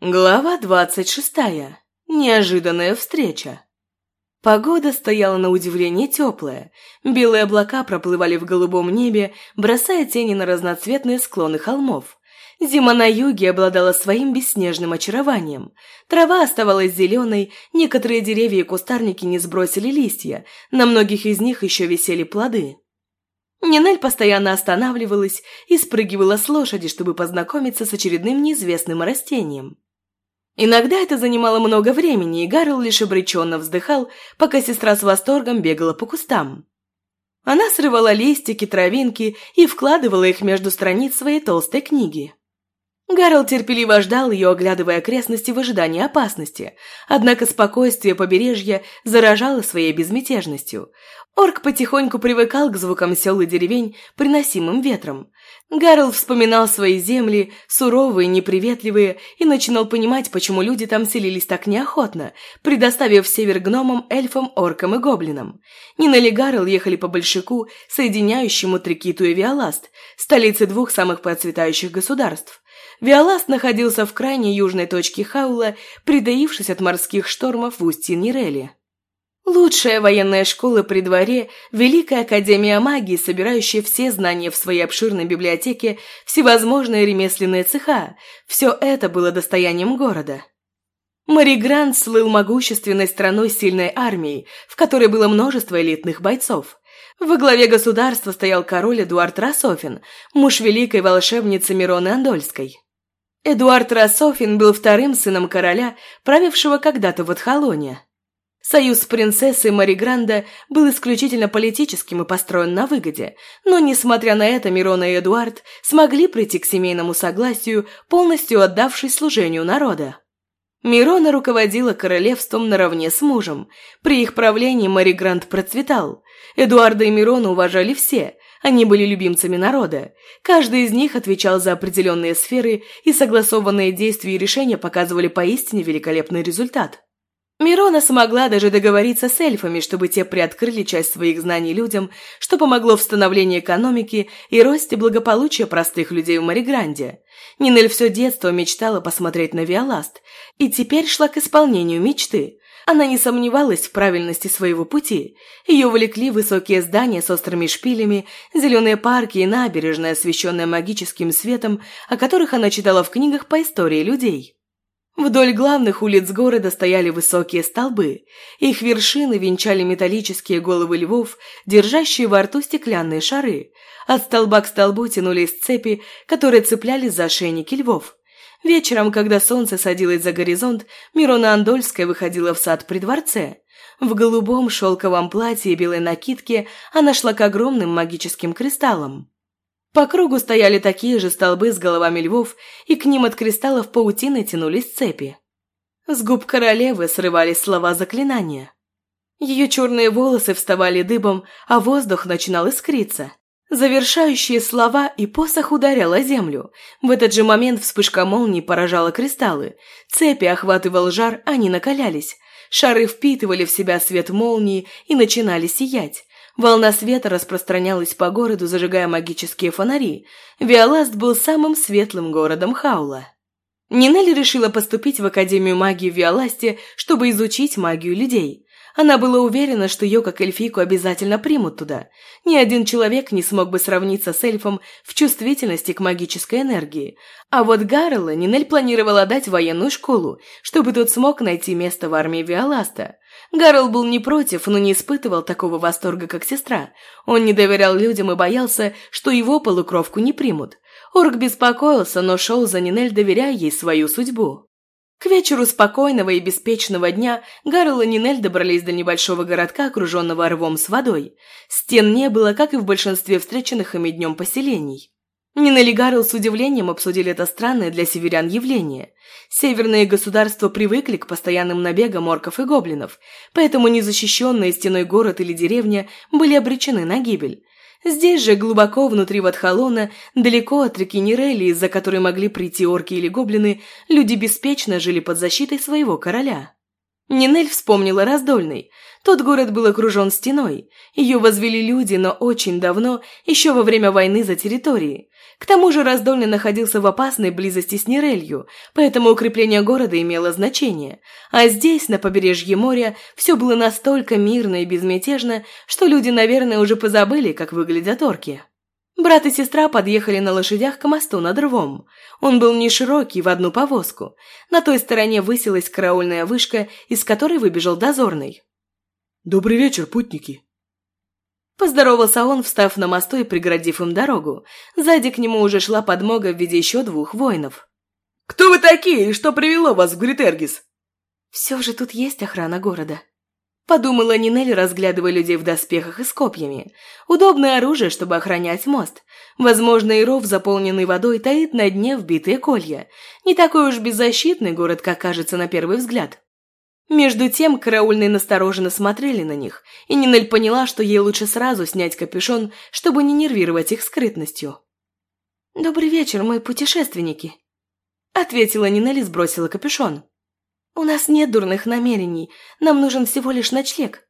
Глава двадцать шестая. Неожиданная встреча. Погода стояла на удивление теплая. Белые облака проплывали в голубом небе, бросая тени на разноцветные склоны холмов. Зима на юге обладала своим бесснежным очарованием. Трава оставалась зеленой, некоторые деревья и кустарники не сбросили листья, на многих из них еще висели плоды. Нинель постоянно останавливалась и спрыгивала с лошади, чтобы познакомиться с очередным неизвестным растением. Иногда это занимало много времени, и Гарл лишь обреченно вздыхал, пока сестра с восторгом бегала по кустам. Она срывала листики, травинки и вкладывала их между страниц своей толстой книги. Гарл терпеливо ждал ее, оглядывая окрестности в ожидании опасности, однако спокойствие побережья заражало своей безмятежностью. Орк потихоньку привыкал к звукам сел и деревень, приносимым ветром. Гарл вспоминал свои земли, суровые, неприветливые, и начинал понимать, почему люди там селились так неохотно, предоставив север гномам, эльфам, оркам и гоблинам. Нина и Гарл ехали по Большаку, соединяющему Трикиту и Виоласт, столицы двух самых процветающих государств. Виоласт находился в крайней южной точке Хаула, притаившись от морских штормов в устье Нирели. Лучшая военная школа при дворе, Великая Академия Магии, собирающая все знания в своей обширной библиотеке, всевозможные ремесленные цеха – все это было достоянием города. Маригранд слыл могущественной страной сильной армией, в которой было множество элитных бойцов. Во главе государства стоял король Эдуард Рософин, муж великой волшебницы Мироны Андольской. Эдуард Рософин был вторым сыном короля, правившего когда-то в Адхалоне. Союз с принцессой Мари Гранда был исключительно политическим и построен на выгоде, но, несмотря на это, Мирона и Эдуард смогли прийти к семейному согласию, полностью отдавшись служению народа. Мирона руководила королевством наравне с мужем. При их правлении Мари Грант процветал. Эдуарда и Мирона уважали все, они были любимцами народа. Каждый из них отвечал за определенные сферы, и согласованные действия и решения показывали поистине великолепный результат. Мирона смогла даже договориться с эльфами, чтобы те приоткрыли часть своих знаний людям, что помогло в становлении экономики и росте благополучия простых людей в Маригранде. Нинель все детство мечтала посмотреть на Виоласт, и теперь шла к исполнению мечты. Она не сомневалась в правильности своего пути. Ее влекли высокие здания с острыми шпилями, зеленые парки и набережная, освещенная магическим светом, о которых она читала в книгах по истории людей. Вдоль главных улиц города стояли высокие столбы. Их вершины венчали металлические головы львов, держащие во рту стеклянные шары. От столба к столбу тянулись цепи, которые цеплялись за ошейники львов. Вечером, когда солнце садилось за горизонт, Мирона Андольская выходила в сад при дворце. В голубом шелковом платье и белой накидке она шла к огромным магическим кристаллам. По кругу стояли такие же столбы с головами львов, и к ним от кристаллов паутины тянулись цепи. С губ королевы срывались слова заклинания. Ее черные волосы вставали дыбом, а воздух начинал искриться. Завершающие слова и посох ударял о землю. В этот же момент вспышка молнии поражала кристаллы. Цепи охватывал жар, они накалялись. Шары впитывали в себя свет молнии и начинали сиять. Волна света распространялась по городу, зажигая магические фонари. Виоласт был самым светлым городом Хаула. Нинелли решила поступить в Академию магии в Виоласте, чтобы изучить магию людей. Она была уверена, что ее, как эльфийку, обязательно примут туда. Ни один человек не смог бы сравниться с эльфом в чувствительности к магической энергии. А вот Гаррелла Нинель планировала дать военную школу, чтобы тот смог найти место в армии Виоласта. Гарл был не против, но не испытывал такого восторга, как сестра. Он не доверял людям и боялся, что его полукровку не примут. Орк беспокоился, но шел за Нинель, доверяя ей свою судьбу. К вечеру спокойного и беспечного дня Гарл и Нинель добрались до небольшого городка, окруженного рвом с водой. Стен не было, как и в большинстве встреченных ими днем поселений. Нина и с удивлением обсудили это странное для северян явление. Северные государства привыкли к постоянным набегам орков и гоблинов, поэтому незащищенные стеной город или деревня были обречены на гибель. Здесь же, глубоко внутри Ватхалона, далеко от реки Нирели, из-за которой могли прийти орки или гоблины, люди беспечно жили под защитой своего короля. Нинель вспомнила Раздольный. Тот город был окружен стеной. Ее возвели люди, но очень давно, еще во время войны за территории. К тому же Раздольный находился в опасной близости с Нерелью, поэтому укрепление города имело значение. А здесь, на побережье моря, все было настолько мирно и безмятежно, что люди, наверное, уже позабыли, как выглядят орки. Брат и сестра подъехали на лошадях к мосту над рвом. Он был не широкий, в одну повозку. На той стороне высилась караульная вышка, из которой выбежал дозорный. «Добрый вечер, путники!» Поздоровался он, встав на мосту и преградив им дорогу. Сзади к нему уже шла подмога в виде еще двух воинов. «Кто вы такие и что привело вас в Гритергис?» «Все же тут есть охрана города», Подумала Нинель, разглядывая людей в доспехах и с копьями. Удобное оружие, чтобы охранять мост. Возможно, и ров, заполненный водой, таит на дне вбитые колья. Не такой уж беззащитный город, как кажется на первый взгляд. Между тем, караульные настороженно смотрели на них, и Нинель поняла, что ей лучше сразу снять капюшон, чтобы не нервировать их скрытностью. «Добрый вечер, мои путешественники», — ответила Нинель и сбросила капюшон. «У нас нет дурных намерений, нам нужен всего лишь ночлег».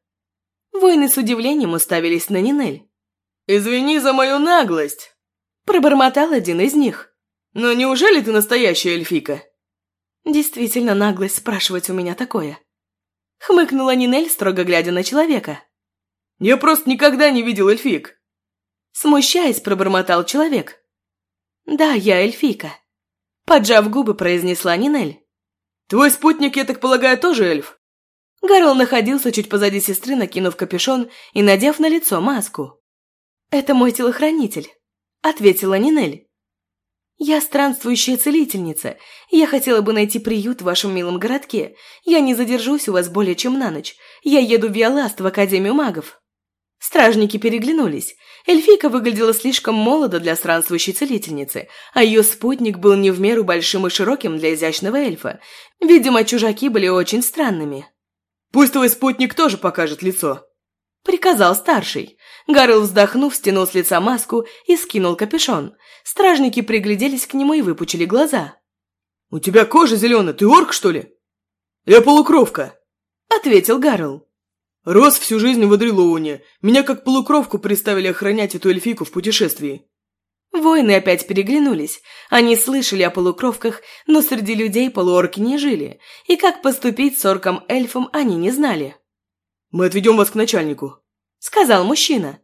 Воины с удивлением уставились на Нинель. «Извини за мою наглость», – пробормотал один из них. «Но неужели ты настоящая эльфика?» «Действительно наглость спрашивать у меня такое». Хмыкнула Нинель, строго глядя на человека. «Я просто никогда не видел эльфик». Смущаясь, пробормотал человек. «Да, я эльфика», – поджав губы, произнесла Нинель. «Твой спутник, я так полагаю, тоже эльф?» Гарл находился чуть позади сестры, накинув капюшон и надев на лицо маску. «Это мой телохранитель», — ответила Нинель. «Я странствующая целительница, я хотела бы найти приют в вашем милом городке. Я не задержусь у вас более чем на ночь. Я еду в Виоласт в Академию магов». Стражники переглянулись. Эльфийка выглядела слишком молодо для странствующей целительницы, а ее спутник был не в меру большим и широким для изящного эльфа. Видимо, чужаки были очень странными. «Пусть твой спутник тоже покажет лицо», — приказал старший. Гарл, вздохнув, стянул с лица маску и скинул капюшон. Стражники пригляделись к нему и выпучили глаза. «У тебя кожа зеленая, ты орк, что ли?» «Я полукровка», — ответил Гарл. Рос всю жизнь в Адрилоуне. Меня как полукровку приставили охранять эту эльфийку в путешествии». Воины опять переглянулись. Они слышали о полукровках, но среди людей полуорки не жили. И как поступить с орком-эльфом они не знали. «Мы отведем вас к начальнику», — сказал мужчина.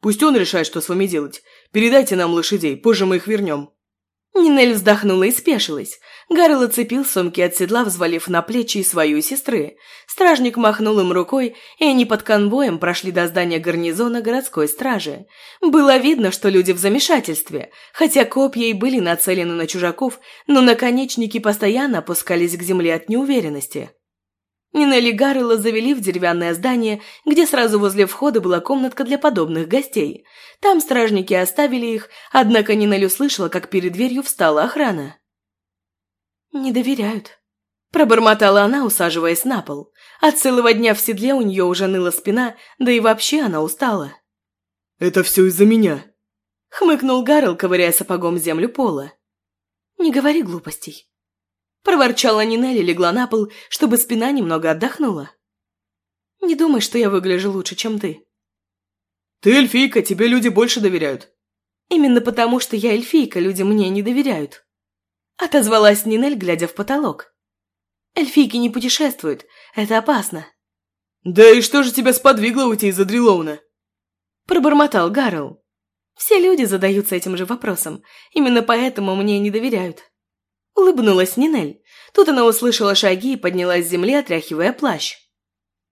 «Пусть он решает, что с вами делать. Передайте нам лошадей, позже мы их вернем». Нинель вздохнула и спешилась. Гарл оцепил сумки от седла, взвалив на плечи свою сестры. Стражник махнул им рукой, и они под конвоем прошли до здания гарнизона городской стражи. Было видно, что люди в замешательстве, хотя копья и были нацелены на чужаков, но наконечники постоянно опускались к земле от неуверенности. Нинель и Гаррелла завели в деревянное здание, где сразу возле входа была комнатка для подобных гостей. Там стражники оставили их, однако Нинель услышала, как перед дверью встала охрана. «Не доверяют», – пробормотала она, усаживаясь на пол. От целого дня в седле у нее уже ныла спина, да и вообще она устала. «Это все из-за меня», – хмыкнул Гаррел, ковыряя сапогом землю пола. «Не говори глупостей», Проворчала Нинель и легла на пол, чтобы спина немного отдохнула. «Не думай, что я выгляжу лучше, чем ты». «Ты эльфийка, тебе люди больше доверяют». «Именно потому, что я эльфийка, люди мне не доверяют». Отозвалась Нинель, глядя в потолок. «Эльфийки не путешествуют, это опасно». «Да и что же тебя сподвигло уйти из Адрилоуна?» Пробормотал Гарл. «Все люди задаются этим же вопросом, именно поэтому мне не доверяют». Улыбнулась Нинель. Тут она услышала шаги и поднялась с земли, отряхивая плащ.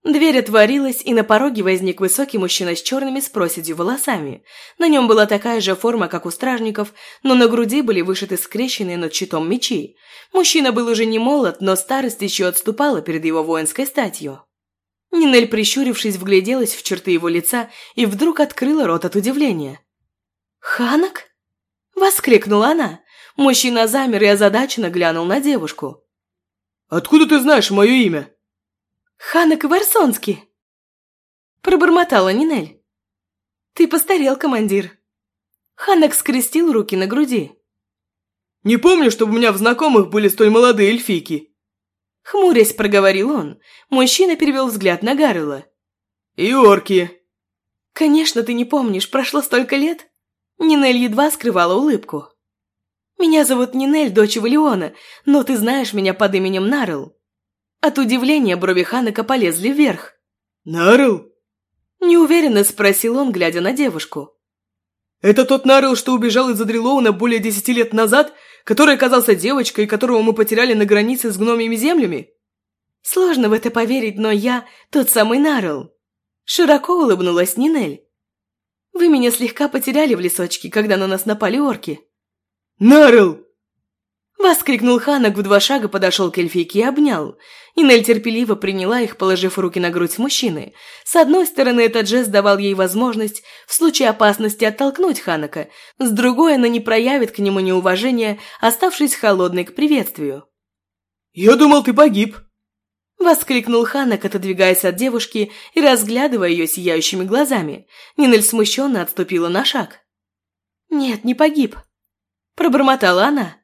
Дверь отворилась, и на пороге возник высокий мужчина с черными с проседью волосами. На нем была такая же форма, как у стражников, но на груди были вышиты скрещенные над щитом мечи. Мужчина был уже не молод, но старость еще отступала перед его воинской статью. Нинель, прищурившись, вгляделась в черты его лица и вдруг открыла рот от удивления. «Ханок?» – воскликнула она. Мужчина замер и озадаченно глянул на девушку. «Откуда ты знаешь мое имя?» «Ханек Варсонский!» Пробормотала Нинель. «Ты постарел, командир!» Ханек скрестил руки на груди. «Не помню, чтобы у меня в знакомых были столь молодые эльфийки!» Хмурясь, проговорил он. Мужчина перевел взгляд на Гаррела. «И орки!» «Конечно, ты не помнишь, прошло столько лет!» Нинель едва скрывала улыбку. Меня зовут Нинель, дочь Валиона, но ты знаешь меня под именем Нарл». От удивления брови Ханака полезли вверх. «Нарл?» Неуверенно спросил он, глядя на девушку. «Это тот Нарл, что убежал из Адрилоуна более десяти лет назад, который оказался девочкой, которого мы потеряли на границе с гномьими землями?» Сложно в это поверить, но я тот самый Нарл. Широко улыбнулась Нинель. Вы меня слегка потеряли в лесочке, когда на нас напали орки. Нарл! Воскликнул Ханак, в два шага подошел к эльфийке и обнял. Нинель терпеливо приняла их, положив руки на грудь мужчины. С одной стороны, этот жест давал ей возможность в случае опасности оттолкнуть Ханака, с другой она не проявит к нему неуважения, оставшись холодной к приветствию. «Я думал, ты погиб», Воскликнул Ханак, отодвигаясь от девушки и разглядывая ее сияющими глазами. Нинель смущенно отступила на шаг. «Нет, не погиб», – пробормотала она.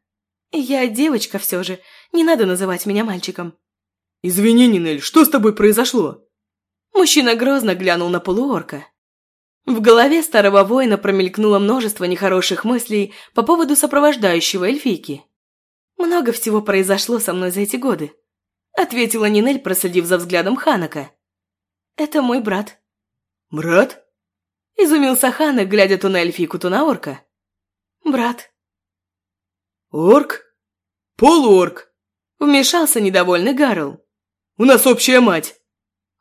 «Я девочка все же, не надо называть меня мальчиком». «Извини, Нинель, что с тобой произошло?» Мужчина грозно глянул на полуорка. В голове старого воина промелькнуло множество нехороших мыслей по поводу сопровождающего эльфийки. Много всего произошло со мной за эти годы ответила Нинель, проследив за взглядом Ханака. «Это мой брат». «Брат?» Изумился Ханак, глядя то на эльфийку, то на орка. «Брат». «Орк? Полуорк?» Вмешался недовольный Гарл. «У нас общая мать».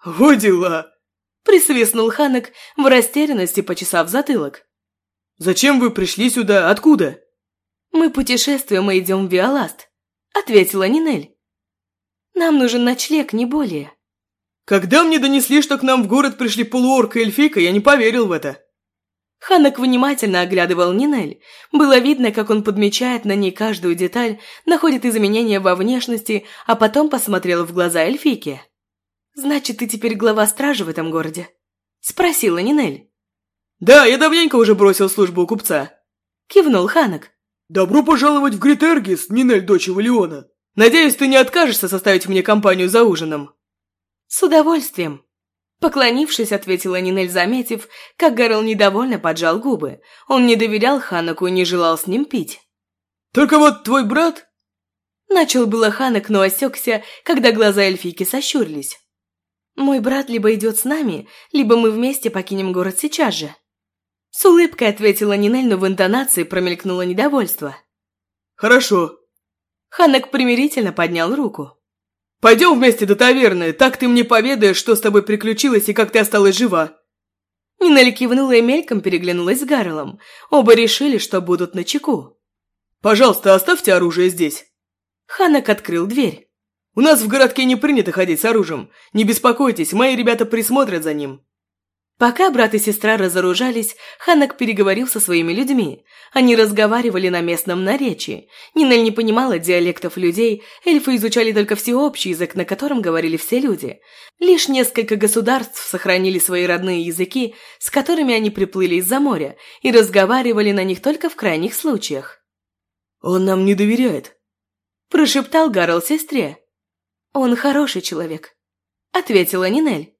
«Во дела!» Присвистнул Ханак в растерянности, почесав затылок. «Зачем вы пришли сюда? Откуда?» «Мы путешествуем и идем в Виоласт», — ответила Нинель. Нам нужен ночлег, не более». «Когда мне донесли, что к нам в город пришли полуорк и эльфийка, я не поверил в это». Ханок внимательно оглядывал Нинель. Было видно, как он подмечает на ней каждую деталь, находит изменения во внешности, а потом посмотрел в глаза эльфийки. «Значит, ты теперь глава стражи в этом городе?» – спросила Нинель. «Да, я давненько уже бросил службу у купца», – кивнул Ханок. «Добро пожаловать в Гритергис, Нинель, дочь Валиона!» Надеюсь, ты не откажешься составить мне компанию за ужином?» «С удовольствием!» Поклонившись, ответила Нинель, заметив, как Гарл недовольно поджал губы. Он не доверял Ханаку и не желал с ним пить. «Только вот твой брат...» Начал было Ханак, но осекся, когда глаза эльфийки сощурились. «Мой брат либо идет с нами, либо мы вместе покинем город сейчас же». С улыбкой ответила Нинель, но в интонации промелькнуло недовольство. «Хорошо, Ханнек примирительно поднял руку. «Пойдем вместе до таверны, так ты мне поведаешь, что с тобой приключилось и как ты осталась жива». Нинель кивнула и мельком переглянулась с Гарлом. Оба решили, что будут на чеку. «Пожалуйста, оставьте оружие здесь». Ханнек открыл дверь. «У нас в городке не принято ходить с оружием. Не беспокойтесь, мои ребята присмотрят за ним». Пока брат и сестра разоружались, Ханнак переговорил со своими людьми. Они разговаривали на местном наречии. Нинель не понимала диалектов людей, эльфы изучали только всеобщий язык, на котором говорили все люди. Лишь несколько государств сохранили свои родные языки, с которыми они приплыли из-за моря, и разговаривали на них только в крайних случаях. «Он нам не доверяет», – прошептал Гарл сестре. «Он хороший человек», – ответила Нинель.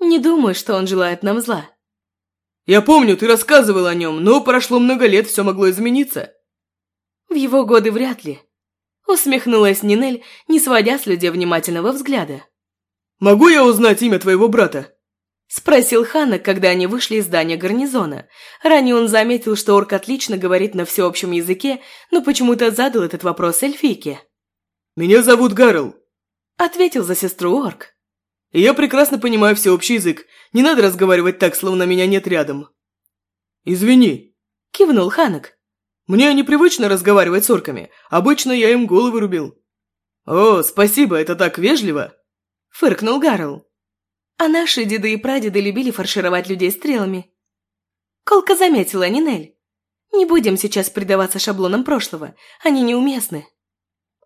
Не думаю, что он желает нам зла. Я помню, ты рассказывал о нем, но прошло много лет, все могло измениться. В его годы вряд ли. Усмехнулась Нинель, не сводя с людей внимательного взгляда. «Могу я узнать имя твоего брата?» Спросил Ханна, когда они вышли из здания гарнизона. Ранее он заметил, что орк отлично говорит на всеобщем языке, но почему-то задал этот вопрос эльфийке. «Меня зовут Гарл», — ответил за сестру орк. Я прекрасно понимаю всеобщий язык. Не надо разговаривать так, словно меня нет рядом. Извини. Кивнул Ханок. Мне непривычно разговаривать с орками. Обычно я им головы рубил. О, спасибо, это так вежливо. Фыркнул Гарл. А наши деды и прадеды любили фаршировать людей стрелами. Колка заметила Нинель. Не будем сейчас предаваться шаблонам прошлого, они неуместны.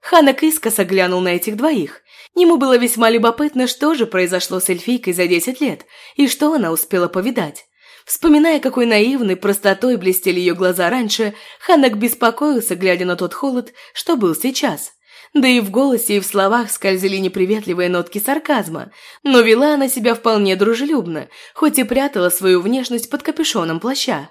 Ханак искоса глянул на этих двоих. Ему было весьма любопытно, что же произошло с эльфийкой за десять лет, и что она успела повидать. Вспоминая, какой наивной простотой блестели ее глаза раньше, Ханак беспокоился, глядя на тот холод, что был сейчас. Да и в голосе, и в словах скользили неприветливые нотки сарказма, но вела она себя вполне дружелюбно, хоть и прятала свою внешность под капюшоном плаща.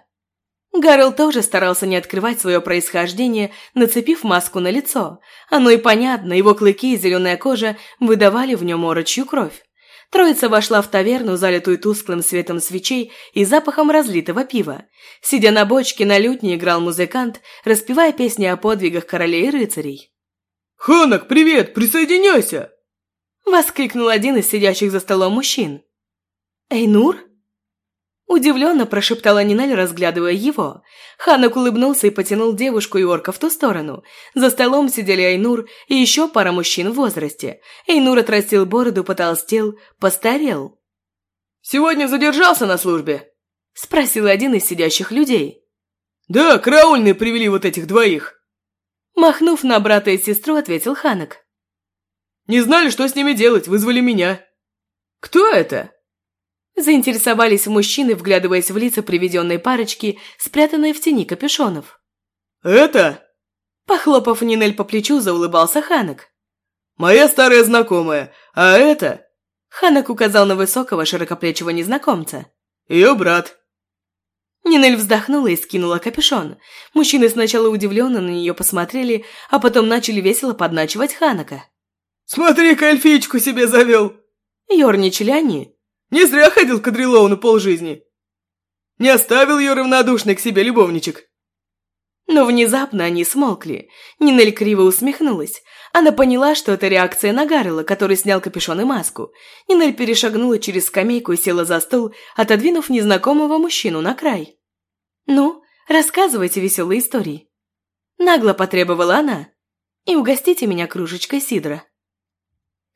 Гарл тоже старался не открывать свое происхождение, нацепив маску на лицо. Оно и понятно, его клыки и зеленая кожа выдавали в нем орочью кровь. Троица вошла в таверну, залитую тусклым светом свечей и запахом разлитого пива. Сидя на бочке, на лютне играл музыкант, распевая песни о подвигах королей и рыцарей. «Ханок, привет! Присоединяйся!» Воскликнул один из сидящих за столом мужчин. «Эйнур?» Удивленно прошептала Нинель, разглядывая его. Ханок улыбнулся и потянул девушку и орка в ту сторону. За столом сидели Айнур и еще пара мужчин в возрасте. Эйнур отрастил бороду, потолстел, постарел. «Сегодня задержался на службе?» Спросил один из сидящих людей. «Да, караульные привели вот этих двоих». Махнув на брата и сестру, ответил Ханок. «Не знали, что с ними делать, вызвали меня». «Кто это?» Заинтересовались мужчины, вглядываясь в лица приведенной парочки, спрятанные в тени капюшонов. «Это?» Похлопав Нинель по плечу, заулыбался Ханок. «Моя старая знакомая, а это?» Ханок указал на высокого, широкоплечего незнакомца. «Ее брат». Нинель вздохнула и скинула капюшон. Мужчины сначала удивленно на нее посмотрели, а потом начали весело подначивать Ханака. «Смотри-ка, эльфичку себе завел!» Ёрничали они. Не зря ходил к Адрилоуну полжизни. Не оставил ее равнодушной к себе любовничек. Но внезапно они смолкли. Нинель криво усмехнулась. Она поняла, что это реакция на Гаррела, который снял капюшон и маску. Нинель перешагнула через скамейку и села за стол, отодвинув незнакомого мужчину на край. «Ну, рассказывайте веселые истории». Нагло потребовала она. «И угостите меня кружечкой сидра».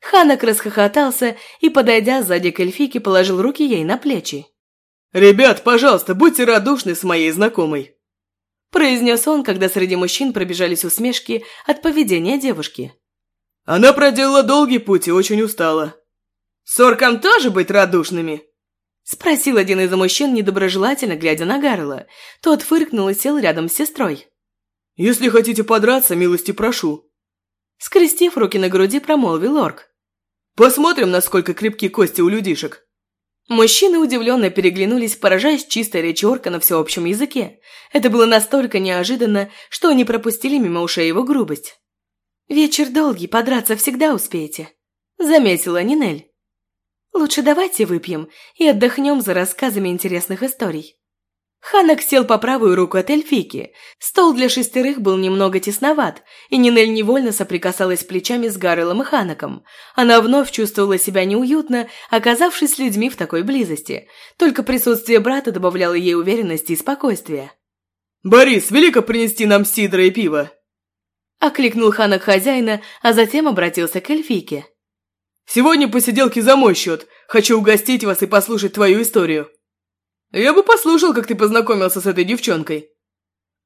Ханак расхохотался и, подойдя сзади к эльфике, положил руки ей на плечи. «Ребят, пожалуйста, будьте радушны с моей знакомой!» произнес он, когда среди мужчин пробежались усмешки от поведения девушки. «Она проделала долгий путь и очень устала. С орком тоже быть радушными?» Спросил один из мужчин, недоброжелательно глядя на Гарла. Тот фыркнул и сел рядом с сестрой. «Если хотите подраться, милости прошу». Скрестив руки на груди, промолвил орк. Посмотрим, насколько крепки кости у людишек». Мужчины удивленно переглянулись, поражаясь чистой речи орка на всеобщем языке. Это было настолько неожиданно, что они пропустили мимо ушей его грубость. «Вечер долгий, подраться всегда успеете», — заметила Нинель. «Лучше давайте выпьем и отдохнем за рассказами интересных историй». Ханак сел по правую руку от эльфики. Стол для шестерых был немного тесноват, и Нинель невольно соприкасалась плечами с Гаррелом и Ханаком. Она вновь чувствовала себя неуютно, оказавшись с людьми в такой близости. Только присутствие брата добавляло ей уверенности и спокойствия. «Борис, велико принести нам сидра и пиво!» Окликнул Ханак хозяина, а затем обратился к эльфике. «Сегодня посиделки за мой счет. Хочу угостить вас и послушать твою историю». «Я бы послушал, как ты познакомился с этой девчонкой».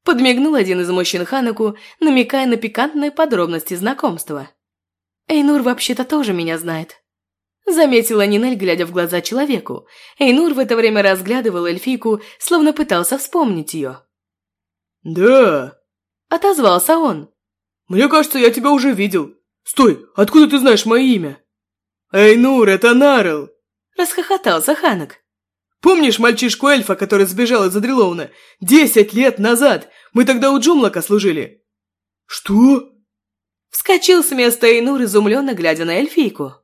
Подмигнул один из мужчин Ханаку, намекая на пикантные подробности знакомства. «Эйнур вообще-то тоже меня знает». Заметила Нинель, глядя в глаза человеку. Эйнур в это время разглядывал эльфийку, словно пытался вспомнить ее. «Да...» Отозвался он. «Мне кажется, я тебя уже видел. Стой, откуда ты знаешь мое имя?» «Эйнур, это Нарл!» Расхохотался Ханак. Помнишь мальчишку-эльфа, который сбежал из Адрилоуна? Десять лет назад! Мы тогда у Джумлока служили!» «Что?» Вскочил с места Эйнур, изумленно глядя на эльфийку.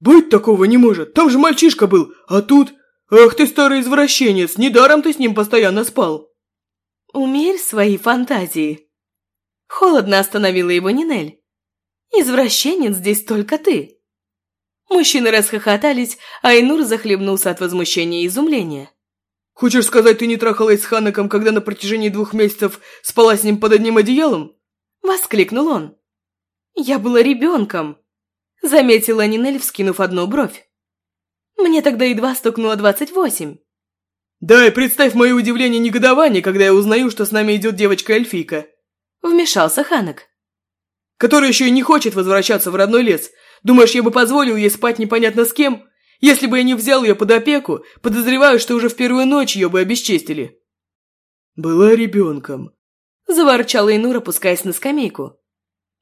«Быть такого не может! Там же мальчишка был, а тут... Ах ты старый извращенец, недаром ты с ним постоянно спал!» «Умерь свои фантазии!» Холодно остановила его Нинель. «Извращенец здесь только ты!» Мужчины расхохотались, а Айнур захлебнулся от возмущения и изумления. «Хочешь сказать, ты не трахалась с Ханаком, когда на протяжении двух месяцев спала с ним под одним одеялом?» Воскликнул он. «Я была ребенком», — заметила Нинель, вскинув одну бровь. «Мне тогда едва стукнуло двадцать восемь». «Да, и представь мое удивление и негодование, когда я узнаю, что с нами идет девочка-эльфийка», — вмешался Ханак. «Которая еще и не хочет возвращаться в родной лес, Думаешь, я бы позволил ей спать непонятно с кем? Если бы я не взял ее под опеку, подозреваю, что уже в первую ночь ее бы обесчестили». «Была ребенком», – заворчала Инур, опускаясь на скамейку.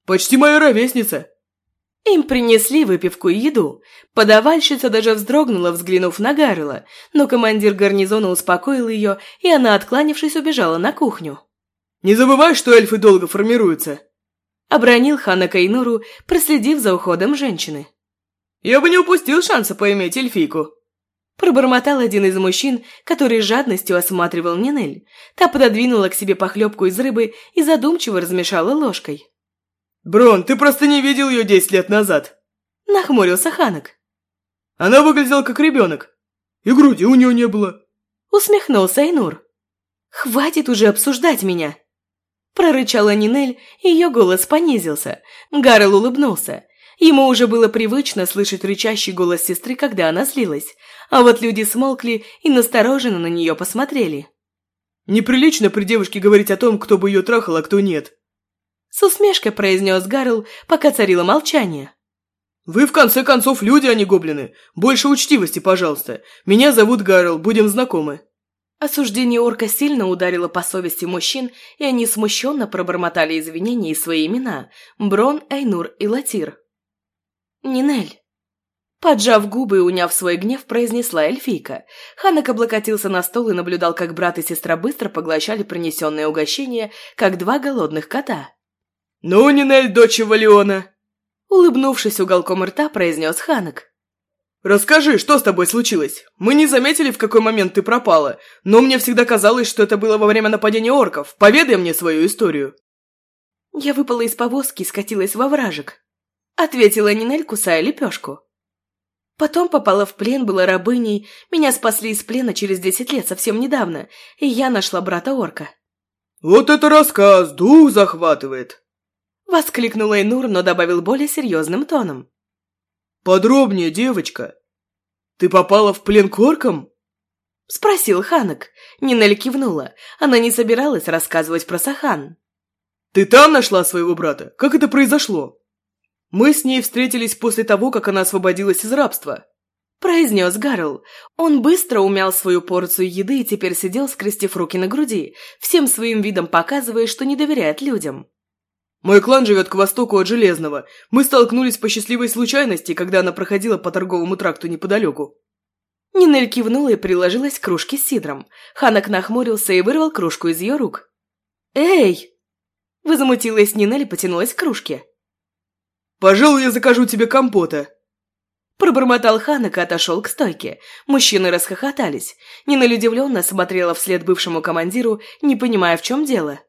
«Почти моя ровесница». Им принесли выпивку и еду. Подавальщица даже вздрогнула, взглянув на Гаррела, но командир гарнизона успокоил ее, и она, откланившись, убежала на кухню. «Не забывай, что эльфы долго формируются!» Обронил Хана Кайнуру, проследив за уходом женщины. «Я бы не упустил шанса поиметь эльфийку!» Пробормотал один из мужчин, который жадностью осматривал Нинель. Та пододвинула к себе похлебку из рыбы и задумчиво размешала ложкой. «Брон, ты просто не видел ее десять лет назад!» Нахмурился Ханок. «Она выглядела как ребенок. И груди у нее не было!» Усмехнулся Айнур. «Хватит уже обсуждать меня!» Прорычала Нинель, и ее голос понизился. Гаррел улыбнулся. Ему уже было привычно слышать рычащий голос сестры, когда она злилась. А вот люди смолкли и настороженно на нее посмотрели. «Неприлично при девушке говорить о том, кто бы ее трахал, а кто нет», с усмешкой произнес Гарл, пока царило молчание. «Вы, в конце концов, люди, а не гоблины. Больше учтивости, пожалуйста. Меня зовут Гарл, будем знакомы». Осуждение орка сильно ударило по совести мужчин, и они смущенно пробормотали извинения и свои имена – Брон, Эйнур и Латир. «Нинель». Поджав губы и уняв свой гнев, произнесла эльфийка. Ханак облокотился на стол и наблюдал, как брат и сестра быстро поглощали принесенное угощение, как два голодных кота. «Ну, Нинель, дочь Валиона!» Улыбнувшись уголком рта, произнес Ханок. «Расскажи, что с тобой случилось? Мы не заметили, в какой момент ты пропала, но мне всегда казалось, что это было во время нападения орков. Поведай мне свою историю». «Я выпала из повозки и скатилась во вражек», — ответила Нинель, кусая лепешку. Потом попала в плен, была рабыней, меня спасли из плена через десять лет, совсем недавно, и я нашла брата-орка. «Вот это рассказ, дух захватывает!» Воскликнул Эйнур, но добавил более серьезным тоном. «Подробнее, девочка. Ты попала в плен к оркам?» Спросил Ханок. Нинель кивнула. Она не собиралась рассказывать про Сахан. «Ты там нашла своего брата? Как это произошло?» «Мы с ней встретились после того, как она освободилась из рабства», произнес Гарл. Он быстро умял свою порцию еды и теперь сидел, скрестив руки на груди, всем своим видом показывая, что не доверяет людям. Мой клан живет к востоку от Железного. Мы столкнулись по счастливой случайности, когда она проходила по торговому тракту неподалеку». Нинель кивнула и приложилась к кружке с сидром. Ханок нахмурился и вырвал кружку из ее рук. «Эй!» Возмутилась Нинель и потянулась к кружке. «Пожалуй, я закажу тебе компота», Пробормотал Ханок и отошел к стойке. Мужчины расхохотались. Нинель удивленно смотрела вслед бывшему командиру, не понимая, в чем дело.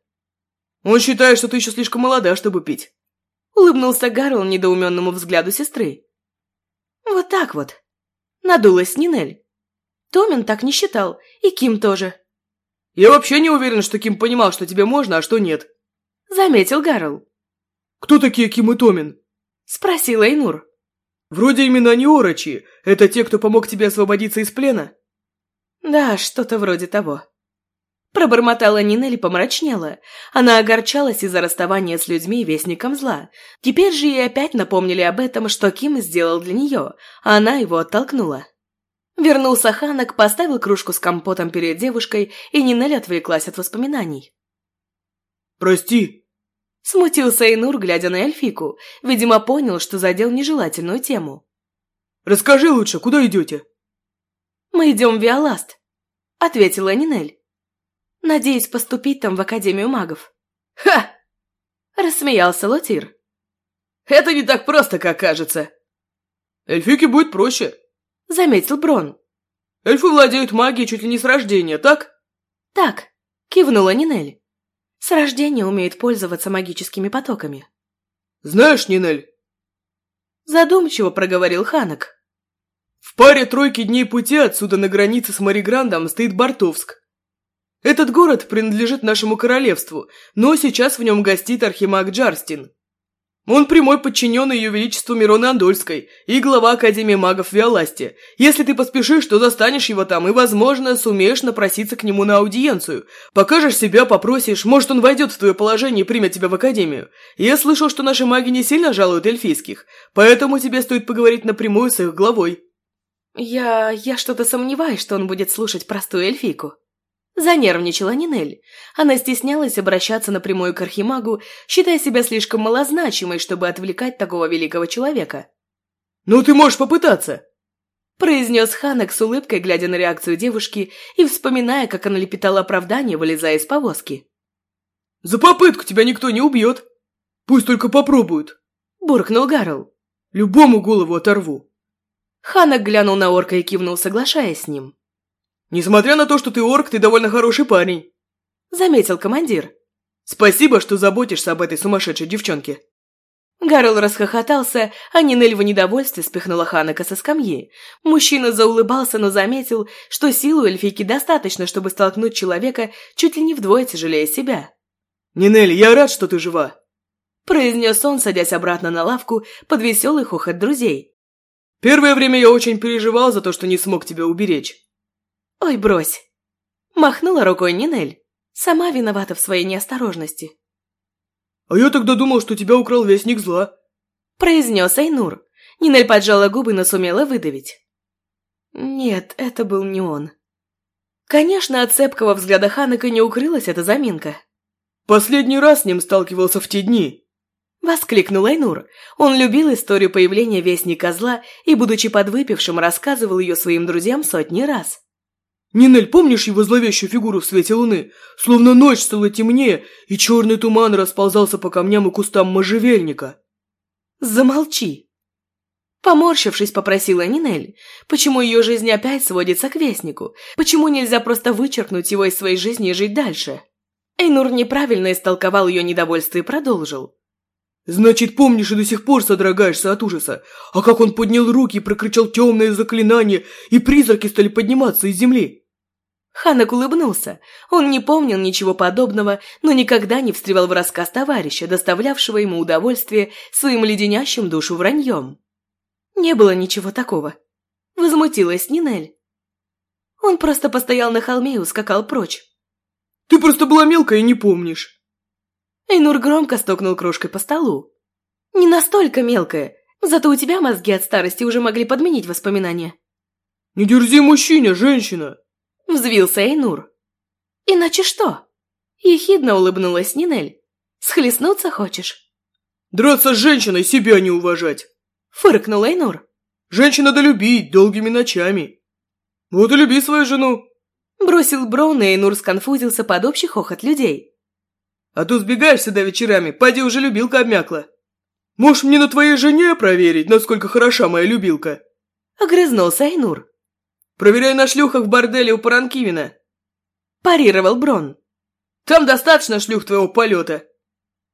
Он считает, что ты еще слишком молода, чтобы пить. Улыбнулся Гарл недоуменному взгляду сестры. Вот так вот. Надулась Нинель. Томин так не считал, и Ким тоже. Я вообще не уверен, что Ким понимал, что тебе можно, а что нет. Заметил Гарл. Кто такие Ким и Томин? Спросил Эйнур. Вроде имена не орочи. Это те, кто помог тебе освободиться из плена? Да, что-то вроде того. Пробормотала Нинель и помрачнела. Она огорчалась из-за расставания с людьми вестником зла. Теперь же ей опять напомнили об этом, что Ким сделал для нее, а она его оттолкнула. Вернулся Ханок, поставил кружку с компотом перед девушкой, и Нинель отвлеклась от воспоминаний. «Прости!» Смутился Эйнур, глядя на эльфику. Видимо, понял, что задел нежелательную тему. «Расскажи лучше, куда идете?» «Мы идем в Виоласт», — ответила Нинель. Надеюсь поступить там в Академию магов». «Ха!» – рассмеялся Лотир. «Это не так просто, как кажется». «Эльфике будет проще», – заметил Брон. «Эльфы владеют магией чуть ли не с рождения, так?» «Так», – кивнула Нинель. «С рождения умеет пользоваться магическими потоками». «Знаешь, Нинель?» Задумчиво проговорил Ханок. «В паре тройки дней пути отсюда на границе с Мариграндом стоит Бартовск. Этот город принадлежит нашему королевству, но сейчас в нем гостит архимаг Джарстин. Он прямой подчиненный ее величеству Мироны Андольской и глава Академии магов Виоласти. Если ты поспешишь, то застанешь его там и, возможно, сумеешь напроситься к нему на аудиенцию. Покажешь себя, попросишь, может, он войдет в твое положение и примет тебя в Академию. Я слышал, что наши маги не сильно жалуют эльфийских, поэтому тебе стоит поговорить напрямую с их главой». «Я... я что-то сомневаюсь, что он будет слушать простую эльфийку», Занервничала Нинель. Она стеснялась обращаться напрямую к Архимагу, считая себя слишком малозначимой, чтобы отвлекать такого великого человека. «Ну, ты можешь попытаться!» произнес Ханек с улыбкой, глядя на реакцию девушки и вспоминая, как она лепетала оправдание, вылезая из повозки. «За попытку тебя никто не убьет! Пусть только попробуют!» буркнул Гарл. «Любому голову оторву!» Ханек глянул на орка и кивнул, соглашаясь с ним. «Несмотря на то, что ты орк, ты довольно хороший парень», — заметил командир. «Спасибо, что заботишься об этой сумасшедшей девчонке». Гарл расхохотался, а Нинель в недовольстве спихнула Ханака со скамьи. Мужчина заулыбался, но заметил, что силу эльфийки достаточно, чтобы столкнуть человека чуть ли не вдвое тяжелее себя. «Нинель, я рад, что ты жива», – произнес он, садясь обратно на лавку под веселый хохот друзей. «Первое время я очень переживал за то, что не смог тебя уберечь. «Ой, брось!» Махнула рукой Нинель. Сама виновата в своей неосторожности. «А я тогда думал, что тебя украл Вестник Зла», произнес Айнур. Нинель поджала губы, но сумела выдавить. Нет, это был не он. Конечно, от цепкого взгляда Ханака не укрылась эта заминка. «Последний раз с ним сталкивался в те дни», Воскликнул Айнур. Он любил историю появления Вестника Зла и, будучи подвыпившим, рассказывал ее своим друзьям сотни раз. Нинель, помнишь его зловещую фигуру в свете луны? Словно ночь стала темнее, и черный туман расползался по камням и кустам можжевельника. Замолчи. Поморщившись, попросила Нинель, почему ее жизнь опять сводится к Вестнику, почему нельзя просто вычеркнуть его из своей жизни и жить дальше. Эйнур неправильно истолковал ее недовольство и продолжил. «Значит, помнишь и до сих пор содрогаешься от ужаса. А как он поднял руки и прокричал темное заклинание, и призраки стали подниматься из земли?» Ханак улыбнулся. Он не помнил ничего подобного, но никогда не встревал в рассказ товарища, доставлявшего ему удовольствие своим леденящим душу враньем. Не было ничего такого. Возмутилась Нинель. Он просто постоял на холме и ускакал прочь. «Ты просто была мелкая и не помнишь». Эйнур громко стукнул крошкой по столу. «Не настолько мелкая, зато у тебя мозги от старости уже могли подменить воспоминания». «Не дерзи мужчине, женщина!» – взвился Эйнур. «Иначе что?» – ехидно улыбнулась Нинель. «Схлестнуться хочешь?» «Драться с женщиной, себя не уважать!» – фыркнул Эйнур. «Женщина да любить долгими ночами. Вот и люби свою жену!» Бросил Брон, и Эйнур сконфузился под общий хохот людей. «А то сбегаешь сюда вечерами, поди уже любилка обмякла. Можешь мне на твоей жене проверить, насколько хороша моя любилка?» Огрызнулся Эйнур. Проверяй на шлюхах в борделе у Паранкивина!» Парировал Брон. «Там достаточно шлюх твоего полета!»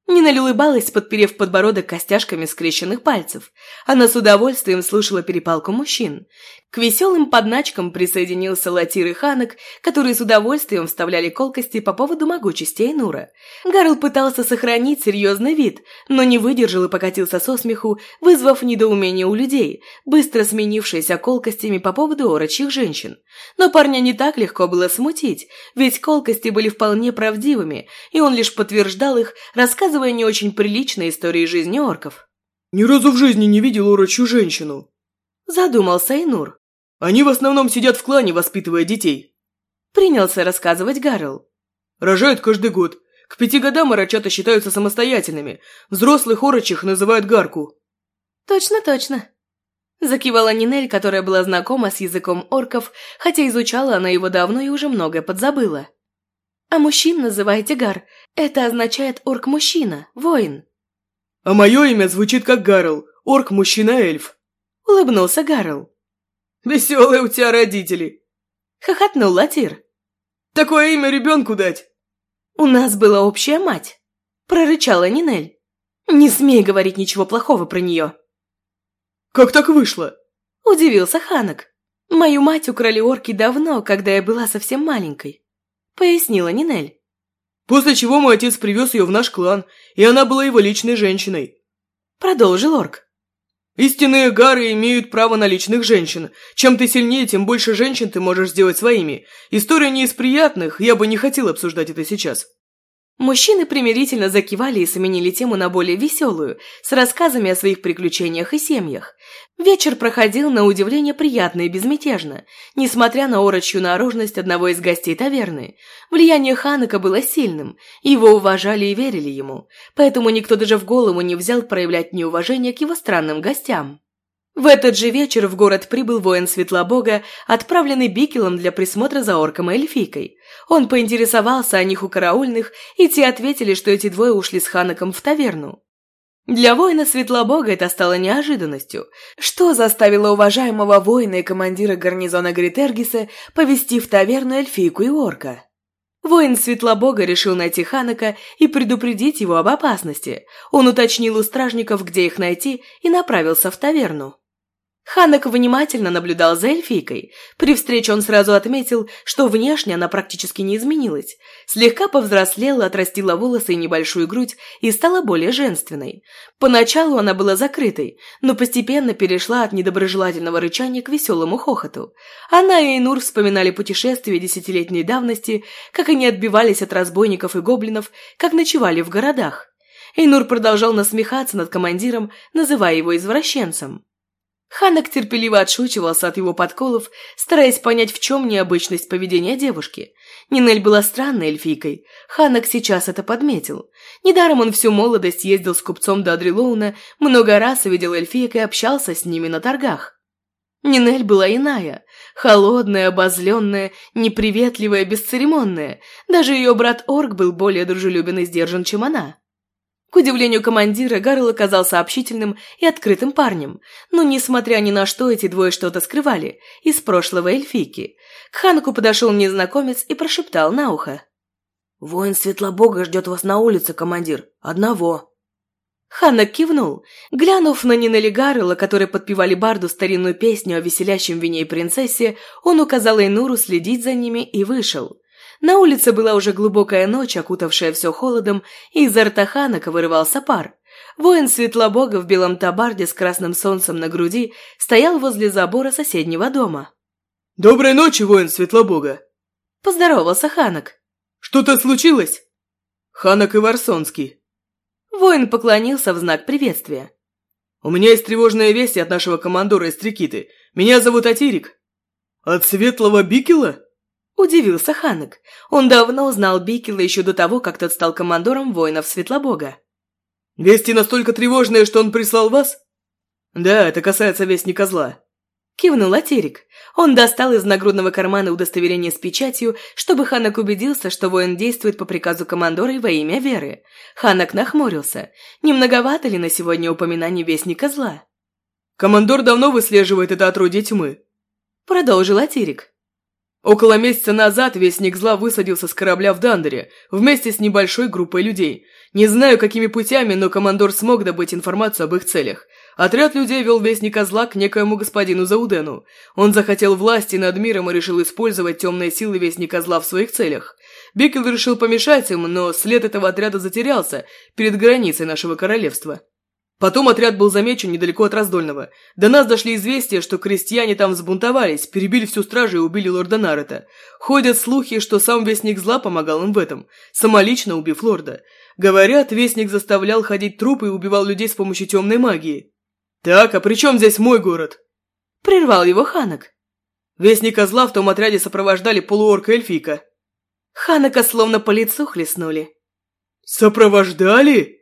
Нина улыбалась, подперев подбородок костяшками скрещенных пальцев. Она с удовольствием слушала перепалку мужчин. К веселым подначкам присоединился Латир и Ханок, которые с удовольствием вставляли колкости по поводу могучести Эйнура. Гарл пытался сохранить серьезный вид, но не выдержал и покатился со смеху, вызвав недоумение у людей, быстро сменившиеся колкостями по поводу орочьих женщин. Но парня не так легко было смутить, ведь колкости были вполне правдивыми, и он лишь подтверждал их, рассказывая не очень приличные истории жизни орков. «Ни разу в жизни не видел орочью женщину», – задумался Эйнур. Они в основном сидят в клане, воспитывая детей. Принялся рассказывать Гарл. Рожают каждый год. К пяти годам орочата считаются самостоятельными. Взрослых орочих называют гарку. Точно, точно. Закивала Нинель, которая была знакома с языком орков, хотя изучала она его давно и уже многое подзабыла. А мужчин называете гар. Это означает орк-мужчина, воин. А мое имя звучит как Гарл, орк-мужчина-эльф. Улыбнулся Гарл. Веселые у тебя родители!» Хохотнул Латир. «Такое имя ребенку дать!» «У нас была общая мать!» Прорычала Нинель. «Не смей говорить ничего плохого про нее!» «Как так вышло?» Удивился Ханок. «Мою мать украли орки давно, когда я была совсем маленькой», пояснила Нинель. «После чего мой отец привез ее в наш клан, и она была его личной женщиной», продолжил орк. Истинные гары имеют право на личных женщин. Чем ты сильнее, тем больше женщин ты можешь сделать своими. История не из приятных, я бы не хотел обсуждать это сейчас. Мужчины примирительно закивали и сменили тему на более веселую, с рассказами о своих приключениях и семьях. Вечер проходил на удивление приятно и безмятежно, несмотря на орочью наружность одного из гостей таверны. Влияние Ханака было сильным, его уважали и верили ему, поэтому никто даже в голову не взял проявлять неуважение к его странным гостям. В этот же вечер в город прибыл воин Светлобога, отправленный Бикелом для присмотра за орком и эльфийкой. Он поинтересовался о них у караульных, и те ответили, что эти двое ушли с Ханаком в таверну. Для воина Светлобога это стало неожиданностью, что заставило уважаемого воина и командира гарнизона Гритергиса повести в таверну эльфийку и орка. Воин Светлобога решил найти Ханака и предупредить его об опасности. Он уточнил у стражников, где их найти, и направился в таверну. Ханок внимательно наблюдал за эльфийкой. При встрече он сразу отметил, что внешне она практически не изменилась. Слегка повзрослела, отрастила волосы и небольшую грудь и стала более женственной. Поначалу она была закрытой, но постепенно перешла от недоброжелательного рычания к веселому хохоту. Она и Эйнур вспоминали путешествия десятилетней давности, как они отбивались от разбойников и гоблинов, как ночевали в городах. Эйнур продолжал насмехаться над командиром, называя его извращенцем. Ханок терпеливо отшучивался от его подколов, стараясь понять, в чем необычность поведения девушки. Нинель была странной эльфийкой. Ханок сейчас это подметил. Недаром он всю молодость ездил с купцом до Адрилоуна, много раз видел эльфиек и общался с ними на торгах. Нинель была иная, холодная, обозленная, неприветливая, бесцеремонная. Даже ее брат Орк был более дружелюбен и сдержан, чем она. К удивлению командира, Гарл оказался общительным и открытым парнем, но, несмотря ни на что, эти двое что-то скрывали из прошлого эльфийки. К Ханку подошел незнакомец и прошептал на ухо. «Воин Светлобога ждет вас на улице, командир. Одного». Ханнак кивнул. Глянув на Нинели Гаррелла, которые подпевали Барду старинную песню о веселящем вине и принцессе, он указал Эйнуру следить за ними и вышел. На улице была уже глубокая ночь, окутавшая все холодом, и из Артаханака вырывался пар. Воин Светлобога в белом табарде с красным солнцем на груди стоял возле забора соседнего дома. «Доброй ночи, воин Светлобога!» – поздоровался Ханак. «Что-то случилось?» «Ханак Иварсонский». Воин поклонился в знак приветствия. «У меня есть тревожные вести от нашего командора из Трикиты. Меня зовут Атирик». «От Светлого Бикела?» Удивился Ханек. Он давно знал Бикела еще до того, как тот стал командором воинов Светлобога. «Вести настолько тревожные, что он прислал вас?» «Да, это касается вестника зла». Кивнул Атерик. Он достал из нагрудного кармана удостоверение с печатью, чтобы Ханак убедился, что воин действует по приказу командора и во имя веры. Ханак нахмурился. Не многовато ли на сегодня упоминаний вестника зла? «Командор давно выслеживает это отродье тьмы», — продолжил Атерик. Около месяца назад Вестник Зла высадился с корабля в Дандере, вместе с небольшой группой людей. Не знаю, какими путями, но командор смог добыть информацию об их целях. Отряд людей вел Вестника Зла к некоему господину Заудену. Он захотел власти над миром и решил использовать темные силы Вестника Зла в своих целях. Бикел решил помешать им, но след этого отряда затерялся перед границей нашего королевства. Потом отряд был замечен недалеко от Раздольного. До нас дошли известия, что крестьяне там взбунтовались, перебили всю стражу и убили лорда Нарета. Ходят слухи, что сам Вестник Зла помогал им в этом, самолично убив лорда. Говорят, Вестник заставлял ходить трупы и убивал людей с помощью темной магии. «Так, а при чем здесь мой город?» Прервал его Ханок. Вестника Зла в том отряде сопровождали полуорка эльфика. Ханака словно по лицу хлестнули. «Сопровождали?»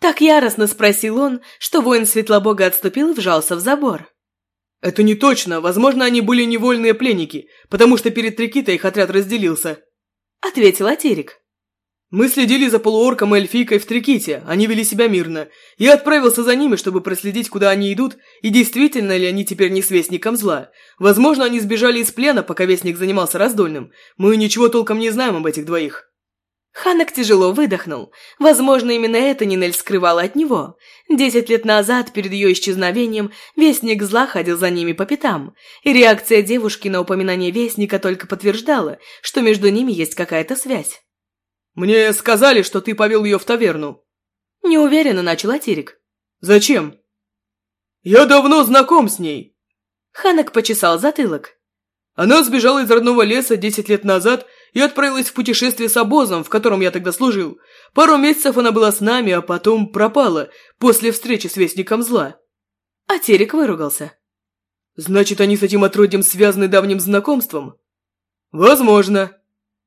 Так яростно спросил он, что воин Светлобога отступил и вжался в забор. «Это не точно. Возможно, они были невольные пленники, потому что перед Трикитой их отряд разделился», — ответил Атерик. «Мы следили за полуорком и эльфийкой в Триките, они вели себя мирно. Я отправился за ними, чтобы проследить, куда они идут, и действительно ли они теперь не с Вестником зла. Возможно, они сбежали из плена, пока Вестник занимался раздольным. Мы ничего толком не знаем об этих двоих». Ханок тяжело выдохнул. Возможно, именно это Нинель скрывала от него. Десять лет назад, перед ее исчезновением, Вестник Зла ходил за ними по пятам. И реакция девушки на упоминание Вестника только подтверждала, что между ними есть какая-то связь. «Мне сказали, что ты повел ее в таверну». Неуверенно начал Атирик. «Зачем?» «Я давно знаком с ней». Ханок почесал затылок. Она сбежала из родного леса десять лет назад и отправилась в путешествие с обозом, в котором я тогда служил. Пару месяцев она была с нами, а потом пропала, после встречи с Вестником Зла». А Терек выругался. «Значит, они с этим отродьем связаны давним знакомством?» «Возможно»,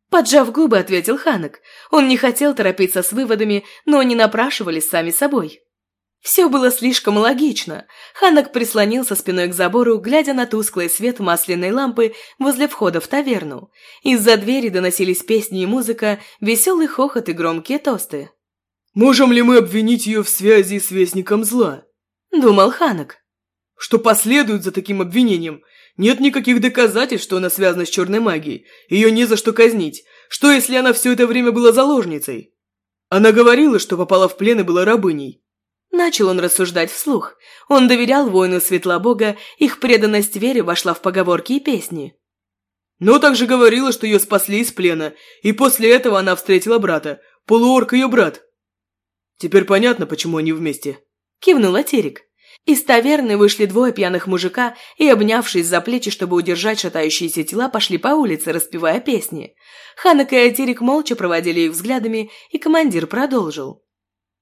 Поджав губы, ответил Ханок. Он не хотел торопиться с выводами, но они напрашивались сами собой. Все было слишком логично. Ханок прислонился спиной к забору, глядя на тусклый свет масляной лампы возле входа в таверну. Из-за двери доносились песни и музыка, веселый хохот и громкие тосты. «Можем ли мы обвинить ее в связи с Вестником Зла?» – думал Ханок. «Что последует за таким обвинением? Нет никаких доказательств, что она связана с черной магией. Ее не за что казнить. Что, если она все это время была заложницей? Она говорила, что попала в плен и была рабыней. Начал он рассуждать вслух. Он доверял воину Светлобога, их преданность вере вошла в поговорки и песни. Но также говорила, что ее спасли из плена, и после этого она встретила брата. Полуорк ее брат. Теперь понятно, почему они вместе. Кивнула Терек. Из таверны вышли двое пьяных мужика и, обнявшись за плечи, чтобы удержать шатающиеся тела, пошли по улице, распевая песни. Ханак и Атерик молча проводили их взглядами, и командир продолжил.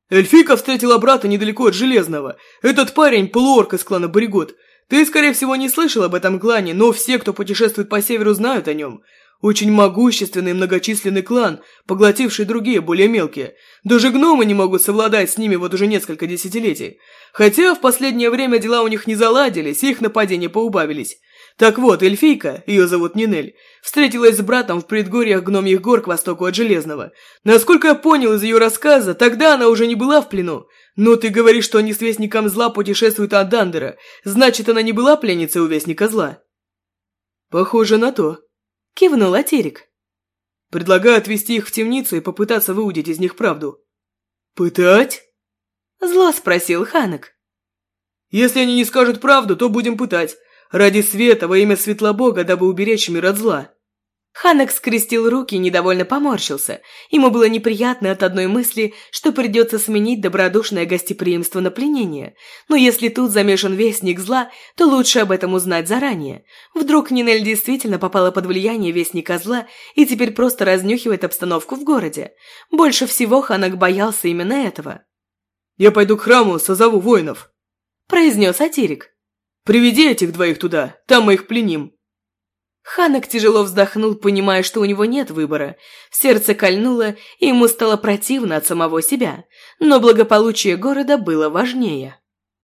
«Эльфика встретила брата недалеко от Железного. Этот парень – полуорк из клана Боригот. Ты, скорее всего, не слышал об этом клане, но все, кто путешествует по северу, знают о нем. Очень могущественный и многочисленный клан, поглотивший другие, более мелкие. Даже гномы не могут совладать с ними вот уже несколько десятилетий. Хотя в последнее время дела у них не заладились, и их нападения поубавились. Так вот, эльфийка, ее зовут Нинель, встретилась с братом в предгорьях гномьих гор к востоку от Железного. Насколько я понял из ее рассказа, тогда она уже не была в плену. Но ты говоришь, что они с Вестником Зла путешествуют от Дандера. Значит, она не была пленницей у Вестника Зла? Похоже на то. Кивнул Атерик. Предлагаю отвезти их в темницу и попытаться выудить из них правду. Пытать? Зло спросил Ханок. Если они не скажут правду, то будем пытать. Ради света, во имя Светлобога, дабы уберечь мир от зла. Ханок скрестил руки и недовольно поморщился. Ему было неприятно от одной мысли, что придется сменить добродушное гостеприимство на пленение. Но если тут замешан вестник зла, то лучше об этом узнать заранее. Вдруг Нинель действительно попала под влияние вестника зла и теперь просто разнюхивает обстановку в городе. Больше всего Ханок боялся именно этого. «Я пойду к храму, созову воинов», – произнес Атирик. «Приведи этих двоих туда, там мы их пленим». Ханок тяжело вздохнул, понимая, что у него нет выбора. Сердце кольнуло, и ему стало противно от самого себя. Но благополучие города было важнее.